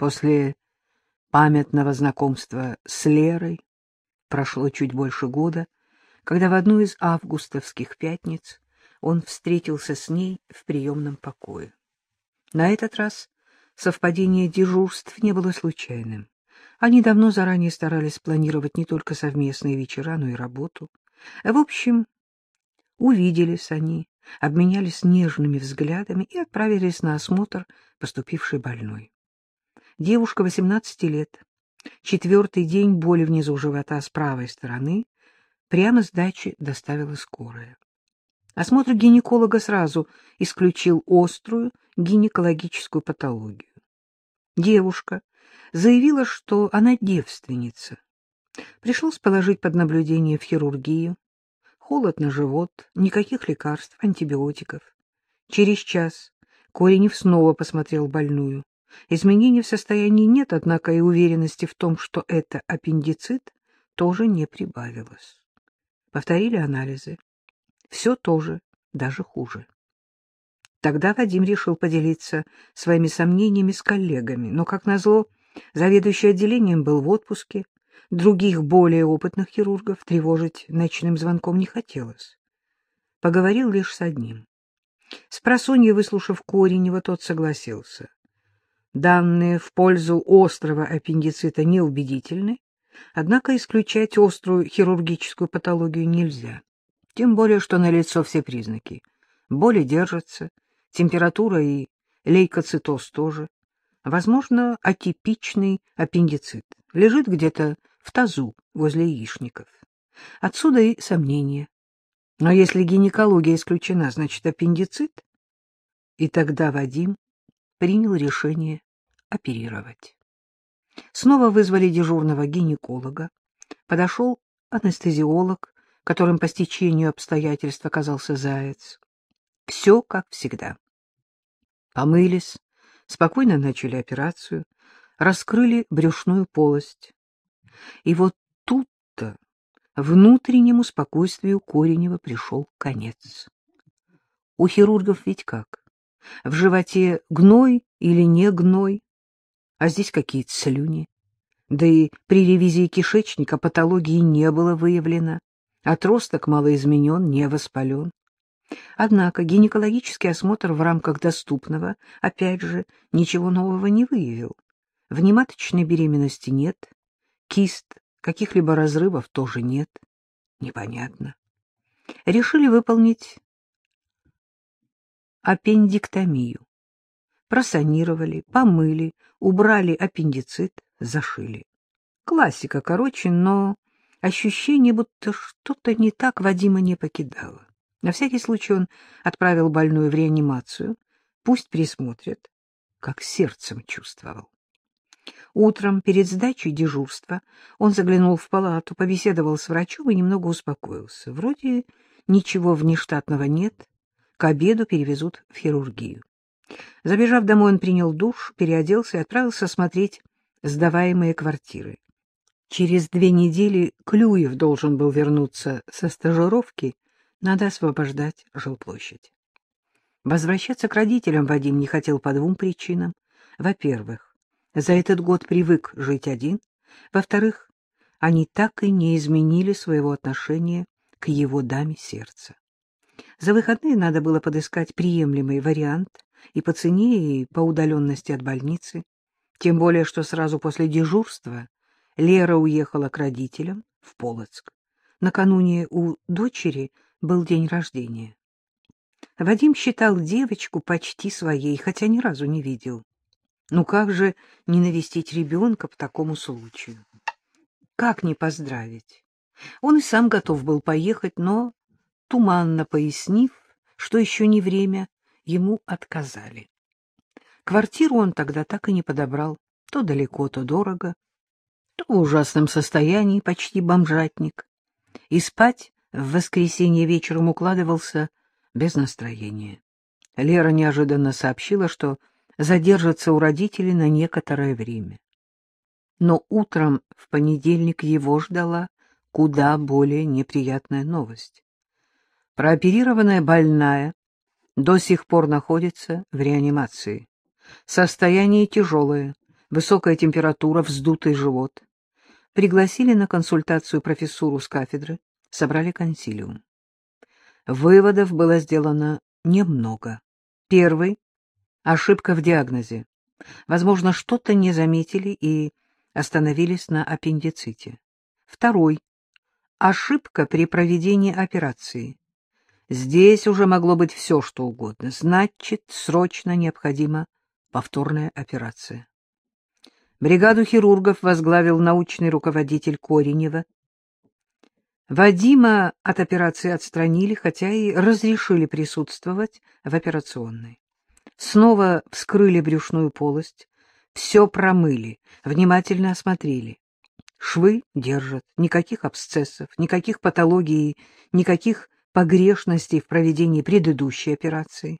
После памятного знакомства с Лерой прошло чуть больше года, когда в одну из августовских пятниц он встретился с ней в приемном покое. На этот раз совпадение дежурств не было случайным. Они давно заранее старались планировать не только совместные вечера, но и работу. В общем, увиделись они, обменялись нежными взглядами и отправились на осмотр поступившей больной. Девушка 18 лет, четвертый день боли внизу живота с правой стороны, прямо с дачи доставила скорая. Осмотр гинеколога сразу исключил острую гинекологическую патологию. Девушка заявила, что она девственница. Пришлось положить под наблюдение в хирургию. Холод на живот, никаких лекарств, антибиотиков. Через час Коренев снова посмотрел больную. Изменений в состоянии нет, однако и уверенности в том, что это аппендицит, тоже не прибавилось. Повторили анализы. Все тоже, даже хуже. Тогда Вадим решил поделиться своими сомнениями с коллегами, но, как назло, заведующий отделением был в отпуске, других более опытных хирургов тревожить ночным звонком не хотелось. Поговорил лишь с одним. Спросонья, выслушав Коренева, тот согласился. Данные в пользу острого аппендицита неубедительны, однако исключать острую хирургическую патологию нельзя. Тем более, что налицо все признаки. Боли держатся, температура и лейкоцитоз тоже. Возможно, атипичный аппендицит. Лежит где-то в тазу возле яичников. Отсюда и сомнения. Но если гинекология исключена, значит аппендицит? И тогда Вадим принял решение оперировать. Снова вызвали дежурного гинеколога. Подошел анестезиолог, которым по стечению обстоятельств оказался заяц. Все как всегда. Помылись, спокойно начали операцию, раскрыли брюшную полость. И вот тут-то внутреннему спокойствию Коренева пришел конец. У хирургов ведь как? В животе гной или не гной, а здесь какие-то слюни. Да и при ревизии кишечника патологии не было выявлено. Отросток малоизменен, не воспален. Однако гинекологический осмотр в рамках доступного, опять же, ничего нового не выявил. Внематочной беременности нет, кист, каких-либо разрывов тоже нет. Непонятно. Решили выполнить аппендиктомию. Просанировали, помыли, убрали аппендицит, зашили. Классика, короче, но ощущение, будто что-то не так Вадима не покидало. На всякий случай он отправил больную в реанимацию. Пусть присмотрят, как сердцем чувствовал. Утром, перед сдачей дежурства, он заглянул в палату, побеседовал с врачом и немного успокоился. Вроде ничего внештатного нет, к обеду перевезут в хирургию. Забежав домой, он принял душ, переоделся и отправился смотреть сдаваемые квартиры. Через две недели Клюев должен был вернуться со стажировки надо освобождать жилплощадь. Возвращаться к родителям Вадим не хотел по двум причинам. Во-первых, за этот год привык жить один. Во-вторых, они так и не изменили своего отношения к его даме сердца. За выходные надо было подыскать приемлемый вариант и по цене, и по удаленности от больницы. Тем более, что сразу после дежурства Лера уехала к родителям в Полоцк. Накануне у дочери был день рождения. Вадим считал девочку почти своей, хотя ни разу не видел. Ну как же не навестить ребенка по такому случаю? Как не поздравить? Он и сам готов был поехать, но, туманно пояснив, что еще не время, ему отказали. Квартиру он тогда так и не подобрал, то далеко, то дорого, то в ужасном состоянии, почти бомжатник. И спать в воскресенье вечером укладывался без настроения. Лера неожиданно сообщила, что задержится у родителей на некоторое время. Но утром в понедельник его ждала куда более неприятная новость. Прооперированная больная до сих пор находится в реанимации. Состояние тяжелое, высокая температура, вздутый живот. Пригласили на консультацию профессуру с кафедры, собрали консилиум. Выводов было сделано немного. Первый — ошибка в диагнозе. Возможно, что-то не заметили и остановились на аппендиците. Второй — ошибка при проведении операции. Здесь уже могло быть все, что угодно. Значит, срочно необходима повторная операция. Бригаду хирургов возглавил научный руководитель Коренева. Вадима от операции отстранили, хотя и разрешили присутствовать в операционной. Снова вскрыли брюшную полость, все промыли, внимательно осмотрели. Швы держат, никаких абсцессов, никаких патологий, никаких погрешностей в проведении предыдущей операции.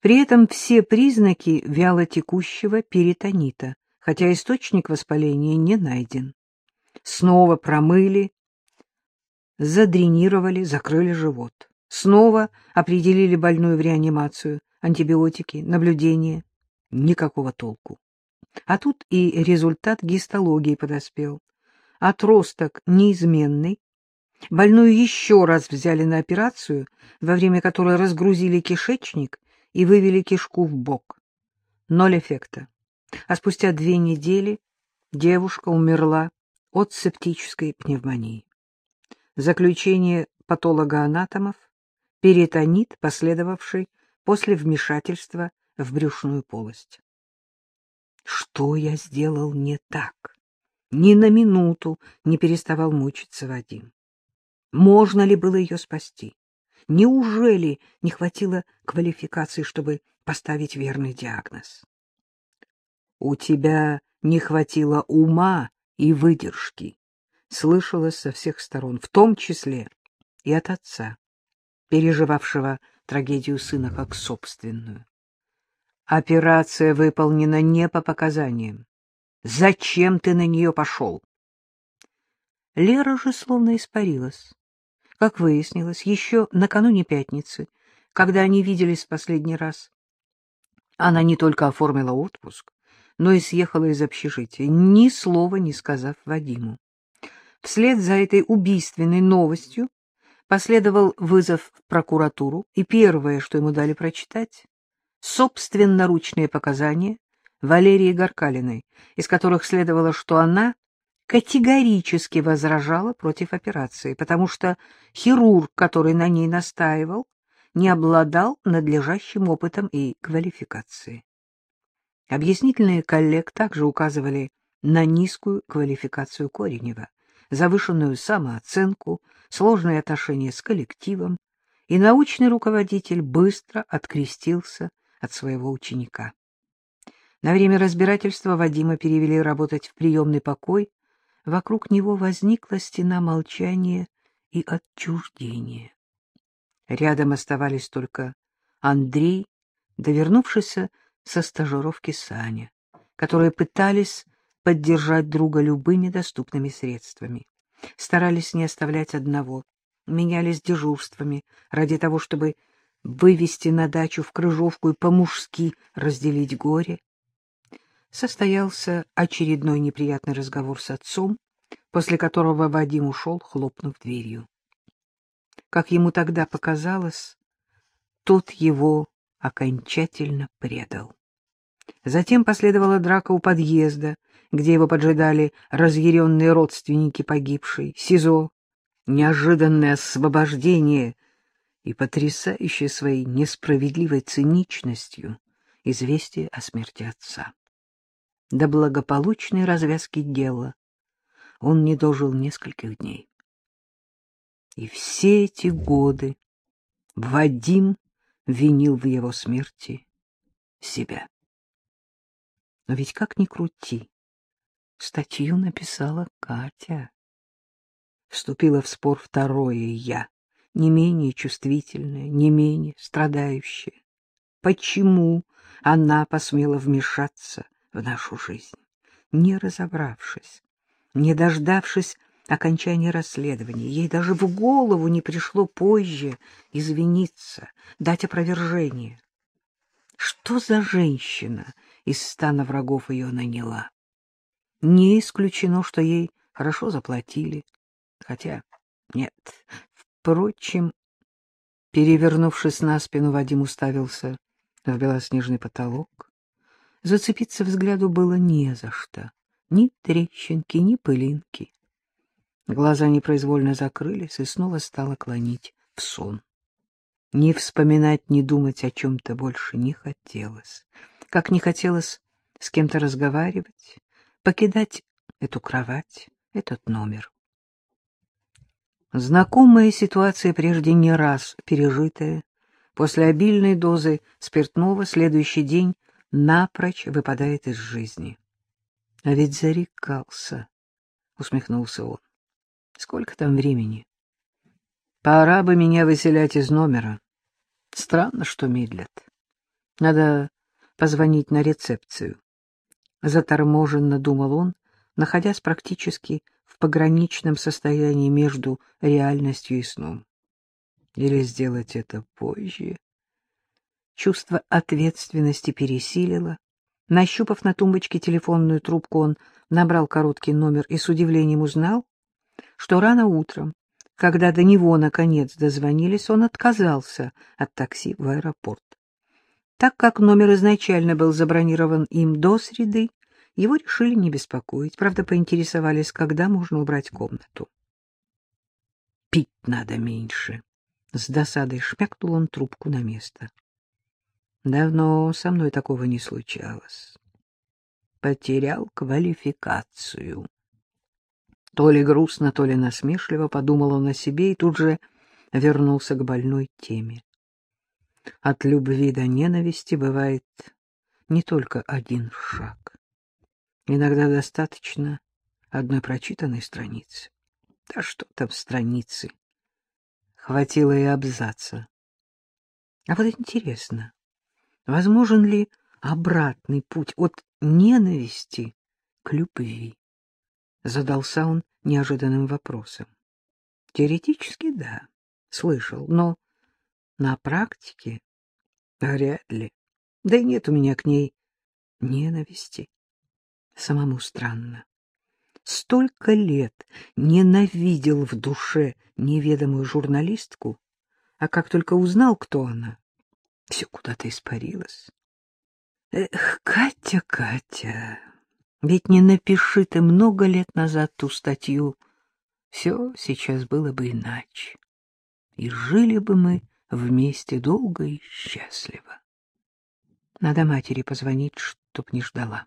При этом все признаки вялотекущего перитонита, хотя источник воспаления не найден. Снова промыли, задренировали, закрыли живот. Снова определили больную в реанимацию, антибиотики, наблюдение. Никакого толку. А тут и результат гистологии подоспел. Отросток неизменный. Больную еще раз взяли на операцию, во время которой разгрузили кишечник и вывели кишку в бок. Ноль эффекта. А спустя две недели девушка умерла от септической пневмонии. Заключение патологоанатомов — перитонит, последовавший после вмешательства в брюшную полость. Что я сделал не так? Ни на минуту не переставал мучиться Вадим. Можно ли было ее спасти? Неужели не хватило квалификации, чтобы поставить верный диагноз? У тебя не хватило ума и выдержки, слышалось со всех сторон, в том числе и от отца, переживавшего трагедию сына как собственную. Операция выполнена не по показаниям. Зачем ты на нее пошел? Лера же словно испарилась. Как выяснилось, еще накануне пятницы, когда они виделись последний раз, она не только оформила отпуск, но и съехала из общежития, ни слова не сказав Вадиму. Вслед за этой убийственной новостью последовал вызов в прокуратуру, и первое, что ему дали прочитать, собственноручные показания Валерии Горкалиной, из которых следовало, что она категорически возражала против операции, потому что хирург, который на ней настаивал, не обладал надлежащим опытом и квалификацией. Объяснительные коллег также указывали на низкую квалификацию Коренева, завышенную самооценку, сложные отношения с коллективом, и научный руководитель быстро открестился от своего ученика. На время разбирательства Вадима перевели работать в приемный покой. Вокруг него возникла стена молчания и отчуждения. Рядом оставались только Андрей, довернувшийся со стажировки Саня, которые пытались поддержать друга любыми доступными средствами. Старались не оставлять одного, менялись дежурствами ради того, чтобы вывести на дачу в Крыжовку и по-мужски разделить горе. Состоялся очередной неприятный разговор с отцом, после которого Вадим ушел, хлопнув дверью. Как ему тогда показалось, тот его окончательно предал. Затем последовала драка у подъезда, где его поджидали разъяренные родственники погибшей, СИЗО, неожиданное освобождение и потрясающее своей несправедливой циничностью известие о смерти отца. До благополучной развязки дела он не дожил нескольких дней. И все эти годы Вадим винил в его смерти себя. Но ведь как ни крути, статью написала Катя. Вступила в спор второе «я», не менее чувствительное, не менее страдающее. Почему она посмела вмешаться в нашу жизнь, не разобравшись, не дождавшись окончания расследования? Ей даже в голову не пришло позже извиниться, дать опровержение. Что за женщина из стана врагов ее наняла. Не исключено, что ей хорошо заплатили. Хотя нет. Впрочем, перевернувшись на спину, Вадим уставился в белоснежный потолок. Зацепиться взгляду было не за что. Ни трещинки, ни пылинки. Глаза непроизвольно закрылись и снова стало клонить в сон. Ни вспоминать, ни думать о чем-то больше не хотелось. Как не хотелось с кем-то разговаривать, покидать эту кровать, этот номер. Знакомая ситуация, прежде не раз пережитая, после обильной дозы спиртного следующий день напрочь выпадает из жизни. — А ведь зарекался, — усмехнулся он. — Сколько там времени? Пора бы меня выселять из номера. Странно, что медлят. Надо позвонить на рецепцию. Заторможенно думал он, находясь практически в пограничном состоянии между реальностью и сном. Или сделать это позже. Чувство ответственности пересилило. Нащупав на тумбочке телефонную трубку, он набрал короткий номер и с удивлением узнал, что рано утром, когда до него наконец дозвонились, он отказался от такси в аэропорт. Так как номер изначально был забронирован им до среды, его решили не беспокоить. Правда, поинтересовались, когда можно убрать комнату. «Пить надо меньше», — с досадой шмякнул он трубку на место. «Давно со мной такого не случалось. Потерял квалификацию». То ли грустно, то ли насмешливо подумал он о себе и тут же вернулся к больной теме. От любви до ненависти бывает не только один шаг. Иногда достаточно одной прочитанной страницы. Да что там страницы? Хватило и абзаца. А вот интересно, возможен ли обратный путь от ненависти к любви? Задался он неожиданным вопросом. Теоретически, да, слышал, но на практике вряд ли. Да и нет у меня к ней ненависти. Самому странно. Столько лет ненавидел в душе неведомую журналистку, а как только узнал, кто она, все куда-то испарилось. Эх, Катя, Катя, ведь не напиши ты много лет назад ту статью, все сейчас было бы иначе. И жили бы мы вместе долго и счастливо. Надо матери позвонить, чтоб не ждала.